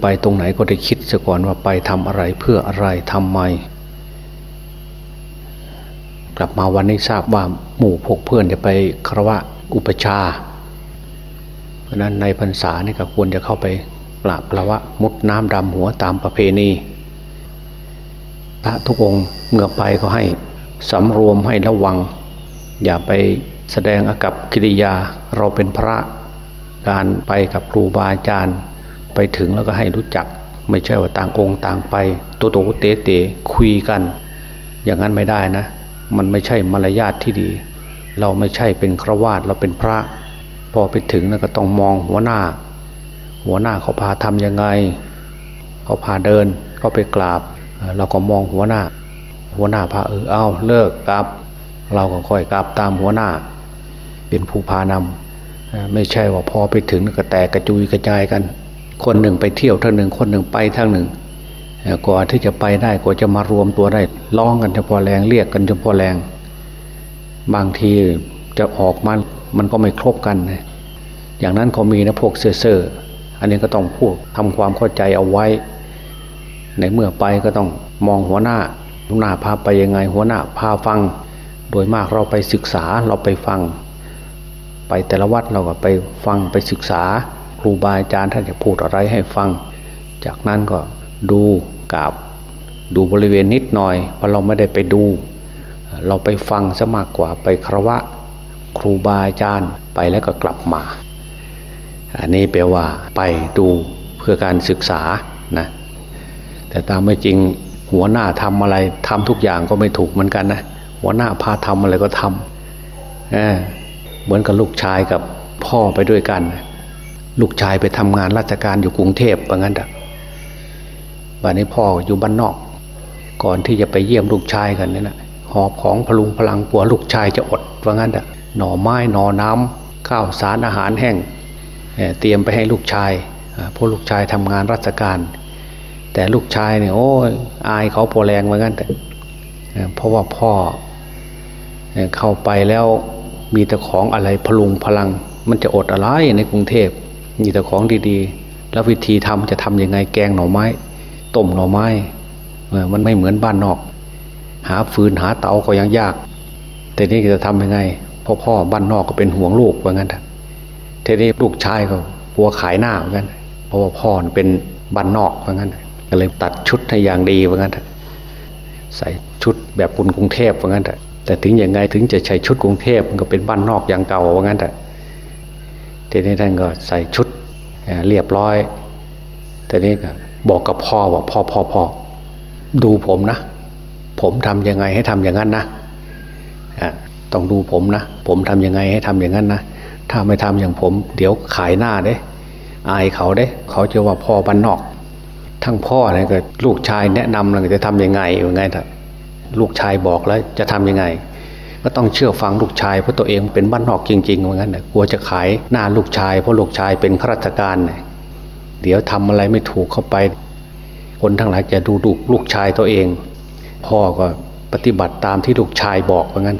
ไปตรงไหนก็ได้คิดซะก่อนว่าไปทำอะไรเพื่ออะไรทำไม กลับมาวันนี้ทราบว่าหมู่พกเพื่อนจะไปครวะอุปชา เพราะนั้นในพรรษานี่ก็ควรจะเข้าไปกราบครวะมุดน้ำดำหัวตามประเพณีพระทุกองค์เมื่อไปก็ให้สำรวมให้ระวัง อย่าไปแสดงอากับกิริยาเราเป็นพระการไปกับครูบาอาจารย์ ไปถึงแล้วก็ให้รู้จัก ไม่ใช่ว่าต่างองค์ต่างไปตัวโตเตเตคุยกัน อย่างนั้นไม่ได้นะ มันไม่ใช่มารยาทที่ดี เราไม่ใช่เป็นครวาสเราเป็นพระ พอไปถึงแล้วก็ต้องมองหัวหน้า หัวหน้าเขาพาทำยังไง เขาพาเดินเขาไปกราบ เราก็มองหัวหน้า หัวหน้าพาเออเอาเลิกกราบ เราก็ค่อยกราบตามหัวหน้า เป็นผู้พานำไม่ใช่ว่าพอไปถึงก็แตกกระจุยกระจายกัน คนหนึ่งไปเที่ยวทางหนึ่ง คนหนึ่งไปทางหนึ่งกว่าที่จะไปได้กว่าจะมารวมตัวได้ร้องกันเฉพาะแรงเรียกกันเฉพาะแรง บางทีจะออกมามันก็ไม่ครบกันอย่างนั้นเขามีนะพวกเซ่ออันนี้ก็ต้องพูดทำความเข้าใจเอาไว้ ในเมื่อไปก็ต้องมองหัวหน้าหัวหน้าพาไปยังไง หัวหน้าพาฟัง โดยมากเราไปศึกษาเราไปฟัง ไปแต่ละวัดเราก็ไปฟังไปศึกษา ครูบาอาจารย์ท่านจะพูดอะไรให้ฟัง จากนั้นก็ดูกราบดูบริเวณนิดหน่อยเพราะเราไม่ได้ไปดู เราไปฟังซะมากกว่าไปครวะ ครูบาอาจารย์ไปแล้วก็กลับมา อันนี้แปลว่าไปดูเพื่อการศึกษานะแต่ตามไม่จริงหัวหน้าทำอะไรทำทุกอย่างก็ไม่ถูกเหมือนกันนะหัวหน้าพาทำอะไรก็ทำเเหมือนกับลูกชายกับพ่อไปด้วยกัน ลูกชายไปทำงานราชการอยู่กรุงเทพว่างั้นอะวันนี้พ่ออยู่บ้านนอก ก่อนที่จะไปเยี่ยมลูกชายกันนี่นะหอบของพลุงพลังกลัวลูกชายจะอดว่างั้นอะหน่อไม้หน่อน้ำข้าวสารอาหารแห้งเตรียมไปให้ลูกชายเพราะลูกชายทำงานราชการ แต่ลูกชายเนี่ยโอ้ยอายเขาพอแรงว่างั้นแต่เพราะว่าพ่อเข้าไปแล้วมีแต่ของอะไรพลุงพลัง มันจะอดอะไรในกรุงเทพ มีแต่ของดีๆ แล้ววิธีทำจะทํำยังไงแกงหน่อไม้ต้มหน่อไม้มันไม่เหมือนบ้านนอก หาฟืนหาเตาก็ยังยาก แต่นี่จะทำยังไงพ่อพ่อบ้านนอกก็เป็นห่วงลูกว่างั้นทีนี้ลูกชายก็กลัวขายหน้าเหมือนกันเพราะว่าพ่อเป็นบ้านนอกว่างั้นก็เลยตัดชุดให้อย่างดีว่างั้นใส่ชุดแบบคุณกรุงเทพว่างั้นแต่ถึงยังไงถึงจะใช้ชุดกรุงเทพมันก็เป็นบ้านนอกอย่างเก่าว่างั้นแต่ ทีนี้ท่านก็ใส่ชุดเรียบร้อยแต่นี้ก็บอกกับพ่อว่าพ่อพ่อพ่อดูผมนะ ผมทำยังไงให้ทำอย่างนั้นนะต้องดูผมนะ ผมทำยังไงให้ทำอย่างนั้นนะถ้าไม่ทำอย่างผม เดี๋ยวขายหน้าเด้ อายเขาเด้ เขาจะว่าพ่อบ้านนอก ทั้งพ่อเนี่ยก็ลูกชายแนะนำเราจะทํำยังไงยังไงถ้าลูกชายบอกแล้วจะทํำยังไง ก็ต้องเชื่อฟังลูกชายเพราะตัวเองเป็นบ้านนอกจริงๆเหมือนกันนะกลัวจะขายหน้าลูกชาย เพราะลูกชายเป็นข้าราชการเนี่ยเดี๋ยวทำอะไรไม่ถูกเข้าไป คนทั้งหลายจะดูดูลูกชายตัวเอง พ่อก็ปฏิบัติตามที่ลูกชายบอกเหมือนกัน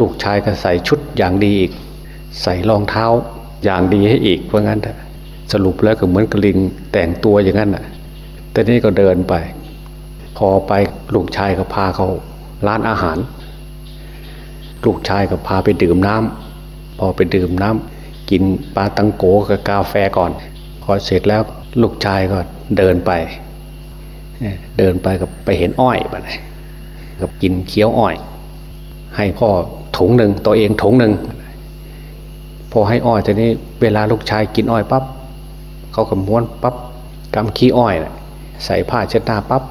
ลูกชายก็ใส่ชุดอย่างดีอีก ใส่รองเท้าอย่างดีให้อีกเพราะงั้นสรุปแล้วก็เหมือนกระลิงแต่งตัวอย่างนั้นอะ แต่นี่ก็เดินไป พอไปลูกชายก็พาเขาร้านอาหาร ลูกชายก็พาไปดื่มน้ำพอไปดื่มน้ำกินปลาตังโกกับกาแฟก่อน พอเสร็จแล้วลูกชายก็เดินไป เดินไปกับไปเห็นอ้อยไปกับกินเคี้ยวอ้อย ให้พ่อถุงหนึ่งตัวเองถุงหนึ่งพอให้อ้อยทีนี้เวลาลูกชายกินอ้อยปับ๊บเขาก็ม้วนปับ๊บกำขี้อ้อยใส่ผ้าเช็ดหน้าปับ๊บ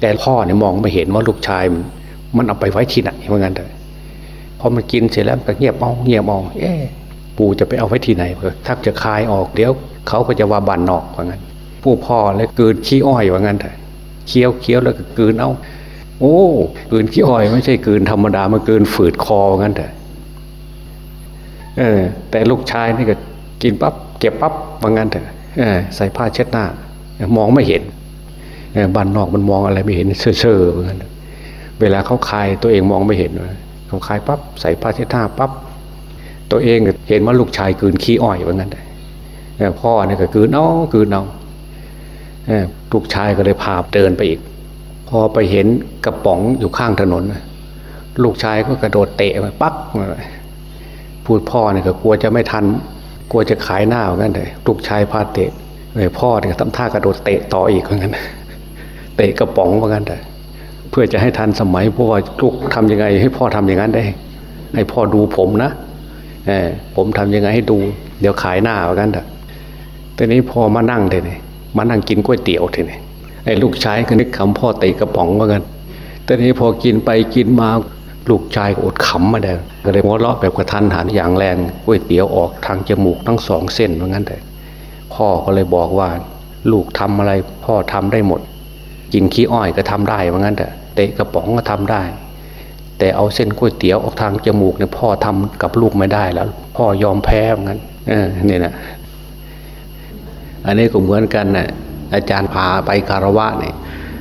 แต่พ่อเนี่ยมองไม่เห็นว่าลูกชายมันเอาไปไว้ที่ไหนเหมือนกันเลย พอมันกินเสร็จแล้วก็เงียบมองเงียบมองเอ๊ปู่จะไปเอาไว้ที่ไหนถ้าจะคายออกเดี๋ยวเขาก็จะว่าบันนอกว่างั้น ผู้พ่อเลยกืนขี้อ้อยว่างั้นเถอะเคี้ยวเคี้ยวแล้วก็กืนเอาโอ้กืนขี้อ้อยไม่ใช่กืนธรรมดามันกืนฝืดคอว่างั้นเถอะเออ แต่ลูกชายนี่ก็กินปั๊บเก็บปั๊บว่างั้นเถอะเออใส่ผ้าเช็ดหน้ามองไม่เห็นบ้านนอกมันมองอะไรไม่เห็นเซ่อๆเหมือนกันเวลาเขาคายตัวเองมองไม่เห็น เขาคายปั๊บใส่ผ้าเช็ดหน้าปั๊บตัวเองเห็นว่าลูกชายกืนขี้อ้อยเหมือนกันพ่อเนี่ยก็กืนเอากืนเอาลูกชายก็เลยพาเดินไปอีก พอไปเห็นกระป๋องอยู่ข้างถนนลูกชายก็กระโดดเตะไปปั๊บพูดพ่อเนี่ยก็กลัวจะไม่ทัน กลัวจะขายหน้าเหมือนกันเลยลูกชายพาเตะเลยพ่อเนี่ยทำท่ากระโดดเตะต่ออีกเหมือนกันเตะกระป๋องเหมือนกันเลย เพื่อจะให้ทันสมัยพ่อลูกทำยังไง ให้พ่อทำอย่างนั้นได้ ให้พ่อดูผมนะเออผมทำยังไงให้ดู เดี๋ยวขายหน้าเหมือนกันเถอะตอนนี้พ่อมานั่งเลยมานั่งกินก๋วยเตี๋ยวทีนี้ไอ้ลูกชายก็นึกคำพ่อตะกระป๋องเหมือนกันตอนนี้พอกินไปกินมาลูกชายอดขำมาได้ก็เลยหัวเราะแบบกระทันหันอย่างแรงก๋วยเตี๋ยวออกทางจมูกทั้งสองเส้นเหมือนกันแต่พ่อก็เลยบอกว่า ลูกทำอะไรพ่อทำได้หมด กินขี้อ้อยก็ทำได้เหมือนกันแต่เตะกระป๋องก็ทำได้ แต่เอาเส้นก๋วยเตี๋ยวออกทางจมูกเนี่ยพ่อทำกับลูกไม่ได้แล้ว พ่อยอมแพ้เหมือนกันเออนี่นะอันนี้ก็เหมือนกันนะ่ะอาจารย์พาไปคารวะเนี่ย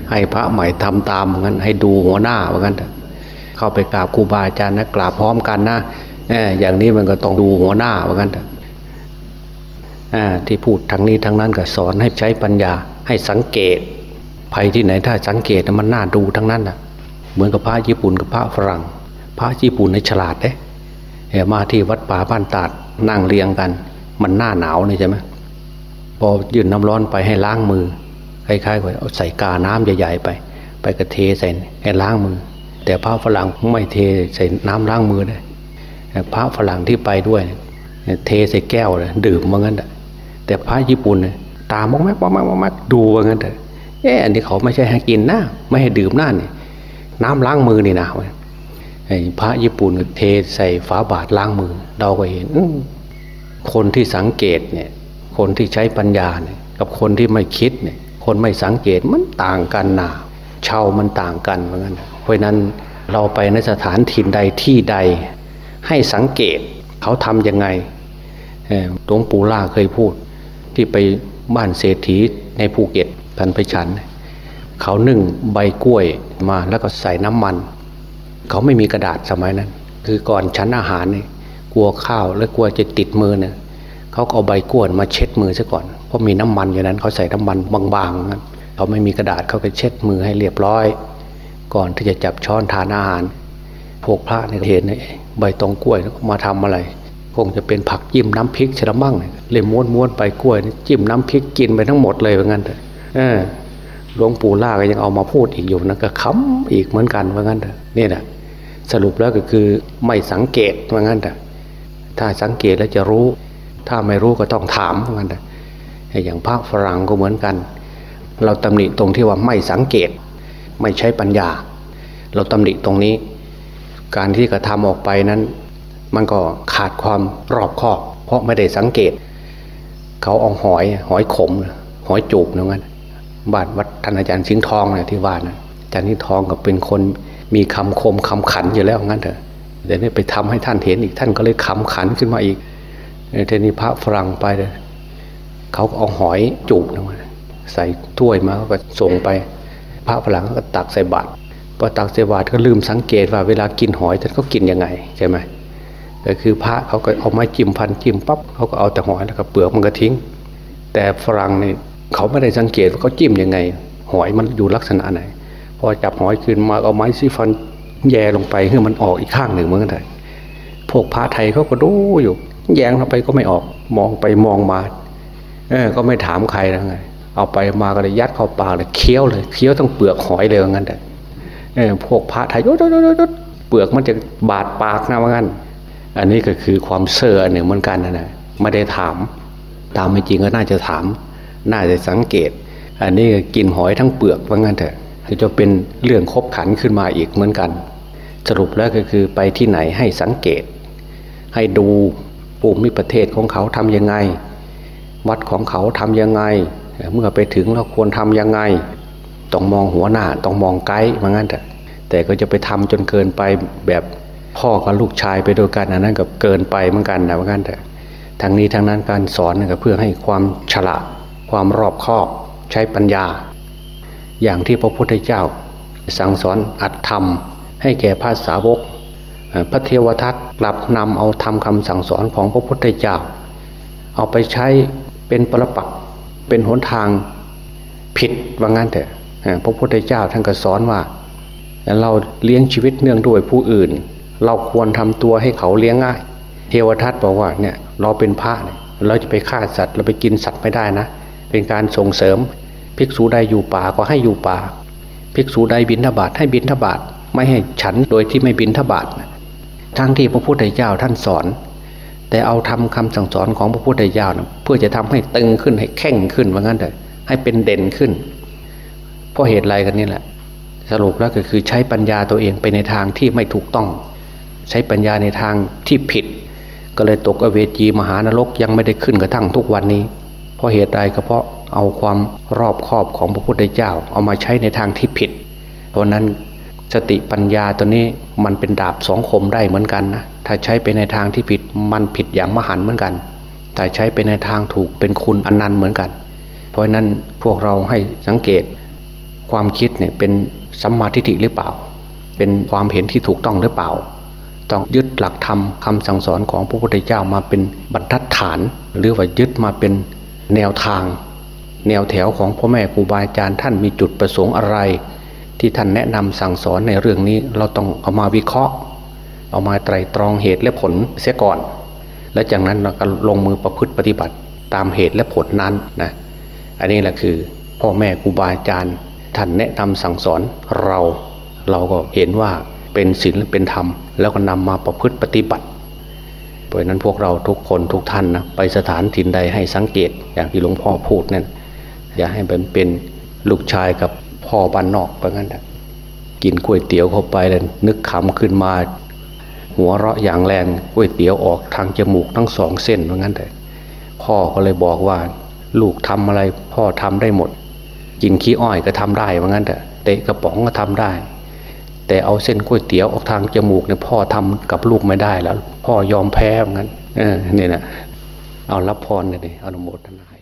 ให้พระใหม่ทำตามเหมือนกันให้ดูหัวหน้าเหมือนกันเข้าไปกราบครูบาอาจารย์นะกราบพร้อมกันนะอย่างนี้มันก็ต้องดูหัวหน้าเหมือนกันที่พูดทั้งนี้ทั้งนั้นก็สอนให้ใช้ปัญญาให้สังเกต ภัยที่ไหนถ้าสังเกตมันน่าดูทั้งนั้นนะเหมือนกับพระญี่ปุ่นกับพระฝรั่ง พระญี่ปุ่นในฉลาดเด้มาที่วัดป่าบ้านตาดนั่งเรียงกัน มันหน้าหนาวนี่ใช่ไหมพอยื่นน้ำร้อนไปให้ล้างมือคล้ายๆกับเอาใส่กาน้ำใหญ่ๆไป ไปกระเทใส่ให้ล้างมือ แต่พระฝรั่งไม่เทใส่น้ำล้างมือเลยพระฝรั่งที่ไปด้วยเทใส่แก้วเลยดื่มว่างั้นแต่พระญี่ปุ่นตามองแมกมองแมกมองแมกดูว่างั้นแต่ เอออันนี้เขาไม่ใช่ให้กินนะไม่ให้ดื่มนั่นนี่น้ำล้างมือนี่นะพระญี่ปุ่นเทใส่ฝาบาทล้างมือ เราก็เห็นคนที่สังเกตเนี่ย คนที่ใช้ปัญญาเนี่ยกับคนที่ไม่คิดเนี่ย คนไม่สังเกตมันต่างกันนะชาวมันต่างกันเหมือนกันเพราะนั้นเราไปในสถานถิ่นใดที่ใด ให้สังเกตเขาทำยังไงหลวงปู่ล่าเคยพูด ที่ไปบ้านเศรษฐีในภูเก็ต พันไปฉัน เขานึ่งใบกล้วยมาแล้วก็ใส่น้ำมัน เขาไม่มีกระดาษสมัยนั้น คือก่อนชั้นอาหารเนี่ยกลัวข้าวแล้วกลัวจะติดมือเนี่ยเขาเอาใบกล้วยมาเช็ดมือซะก่อนเพราะมีน้ำมันอยู่นั้นเขาใส่น้ำมันบางๆนั้นเขาไม่มีกระดาษเขาก็เช็ดมือให้เรียบร้อย ก่อนที่จะจับช้อนทานอาหารพวกพระเนี่ยเห็นใบตองกล้วยมาทำอะไรคงจะเป็นผักจิ้มน้ำพริกชะมั่งเลยม้วนม้วนไปกล้วยจิ้มน้ำพริกกินไปทั้งหมดเลยเหมือนกันเอ อหลวงปู่ล่าก็ยังเอามาพูดอีกอยู่นะก็ค้ำอีกเหมือนกันเหมือนกันนี่แหละสรุปแล้วก็คือไม่สังเกตเหมือนกันถ้าสังเกตแล้วจะรู้ ถ้าไม่รู้ก็ต้องถามเหมือนกันอย่างพระฝรั่งก็เหมือนกัน เราตำหนิตรงที่ว่าไม่สังเกต ไม่ใช้ปัญญา เราตำหนิตรงนี้ การที่กระทำออกไปนั้น มันก็ขาดความรอบคอบ เพราะไม่ได้สังเกต เขาเอาหอยหอยขมหอยจูบนั่น บาทวัดท่านอาจารย์สิงห์ทองเนะที่ว่านะอาจารย์สิงห์ทองก็เป็นคนมีคำคมคำขันอยู่แล้วงั้นเถอะเดี๋ยวนี้ไปทำให้ท่านเห็นอีกท่านก็เลยคำขันขึ้นมาอีกเทนี้พระฝรั่งไปเลยเขาเอาหอยจูบมาใส่ถ้วยมาก็ส่งไป พระฝรั่งก็ตักใส่บาตรพอตักใส่บาตรก็ลืมสังเกตว่าเวลากินหอยท่านก็กินยังไงใช่ไหมก็คือพระเขาก็เอาไม้จิ้มพันจิ้มปั๊บเขาก็เอาแต่หอยแล้วก็เปลือกมันก็ทิ้ง แต่ฝรั่งนี่ เขาไม่ได้สังเกตว่าเขาจิ้มยังไง หอยมันอยู่ลักษณะไหน พอจับหอยขึ้นมาเอาไม้ซีฟันแย่ลงไปให้มันออกอีกข้างหนึ่งเหมือนกันพวกพระไทยเขาก็ดูอยู่ แยงเราไปก็ไม่ออก มองไปมองมาเออก็ไม่ถามใครแล้วไง เอาไปมาก็เลยยัดเข้าปากเลยเคี้ยวเลยเคี้ยวต้องเปลือกหอยเลยงั้นแต่เออพวกพระไทยยดยดยเปลือกมันจะบาดปากนะว่างั้น อันนี้ก็คือความเสื่อหนึ่งเหมือนกันนะนะไม่ได้ถาม ตามไม่จริงก็น่าจะถาม น่าจะสังเกต อันนี้กินหอยทั้งเปลือกว่างั้นเถอะจะเป็นเรื่องคบขันขึ้นมาอีกเหมือนกัน สรุปแล้วก็คือไปที่ไหนให้สังเกต ให้ดูภูมิประเทศของเขาทำยังไง วัดของเขาทำยังไง เมื่อไปถึงเราควรทำยังไง ต้องมองหัวหน้าต้องมองไกด์มางั้นแต่แต่ก็จะไปทำจนเกินไปแบบพ่อกับลูกชายไปโดยกันอันนั้นก็เกินไปเหมือนกันนะเหมือนกันแต่ทางนี้ทางนั้นการสอนก็เพื่อให้ความฉลาด ความรอบคอบใช้ปัญญา อย่างที่พระพุทธเจ้า สั่งสอนอัดธรรม ให้แก่ภาษาวก พระเทวทัตกลับนำเอาทำคำสั่งสอนของพระพุทธเจ้า เอาไปใช้เป็นปรปักเป็นหนทางผิดว่างั้นแต่พระพุทธเจ้าท่านก็สอนว่า เราเลี้ยงชีวิตเนื่องด้วยผู้อื่น เราควรทำตัวให้เขาเลี้ยงง่าย เทวทัตบอกว่าเนี่ยเราเป็นพระเนี่ยเราจะไปฆ่าสัตว์เราไปกินสัตว์ไม่ได้นะ เป็นการส่งเสริม ภิกษุใดอยู่ป่าก็ให้อยู่ป่า ภิกษุใดบินทบาทให้บินทบาทไม่ให้ฉันโดยที่ไม่บินทบาททั้งที่พระพุทธเจ้าท่านสอน แต่เอาทำคำสั่งสอนของพระพุทธเจ้านะเพื่อจะทำให้ตึงขึ้นให้แข็งขึ้นว่างั้นแต่ให้เป็นเด่นขึ้น เพราะเหตุไรกันนี่แหละ สรุปแล้วก็คือใช้ปัญญาตัวเองไปในทางที่ไม่ถูกต้อง ใช้ปัญญาในทางที่ผิด ก็เลยตกอเวจีมหานรกยังไม่ได้ขึ้นกระทั่งทุกวันนี้ เพราะเหตุใดก็เพราะเอาความรอบคอบของพระพุทธเจ้า เอามาใช้ในทางที่ผิด เพราะนั้นสติปัญญาตัวนี้มันเป็นดาบสองคมได้เหมือนกันนะถ้าใช้ไปในทางที่ผิดมันผิดอย่างมหันเหมือนกัน แต่ใช้ไปในทางถูกเป็นคุณอนันต์เหมือนกัน เพราะนั้นพวกเราให้สังเกตความคิดเนี่ยเป็นสัมมาทิฏฐิหรือเปล่า เป็นความเห็นที่ถูกต้องหรือเปล่า ต้องยึดหลักธรรมคาสั่งสอนของพระพุทธเจ้ามาเป็นบรรทัดฐาน หรือว่ายึดมาเป็น แนวทาง แนวแถวของพ่อแม่ครูบาอาจารย์ท่านมีจุดประสงค์อะไร ที่ท่านแนะนำสั่งสอนในเรื่องนี้เราต้องเอามาวิเคราะห์ เอามาไตรตรองเหตุและผลเสียก่อน และจากนั้นเราก็ลงมือประพฤติปฏิบัติตามเหตุและผลนั้นนะอันนี้แหละคือพ่อแม่ครูบาอาจารย์ท่านแนะนำสั่งสอนเรา เราก็เห็นว่าเป็นศีลเป็นธรรม แล้วก็นำมาประพฤติปฏิบัติ เพราะนั้นพวกเราทุกคนทุกท่านนะไปสถานถิ่นใดให้สังเกตอย่างที่หลวงพ่อพูดนั่นอย่าให้เป็นเป็นลูกชายกับพ่อบ้านนอกเพราะงั้นกินก๋วยเตี๋ยวเข้าไปแล้วนึกขำขึ้นมา หัวเราะอย่างแรงก๋วยเตี๋ยวออกทางจมูกทั้งสองเส้นเพราะงั้นแต่พ่อก็เลยบอกว่า ลูกทำอะไรพ่อทำได้หมดกินขี้อ้อยก็ทำได้เพราะงั้นแต่เตะกระป๋องก็ทำได้ แต่เอาเส้นก๋วยเตี๋ยวออกทางจมูกเนี่ยพ่อทำกับลูกไม่ได้แล้ว พ่อยอมแพ้เหมือนกันเนี่ยนะเอารับพรเลยอนุโมทนา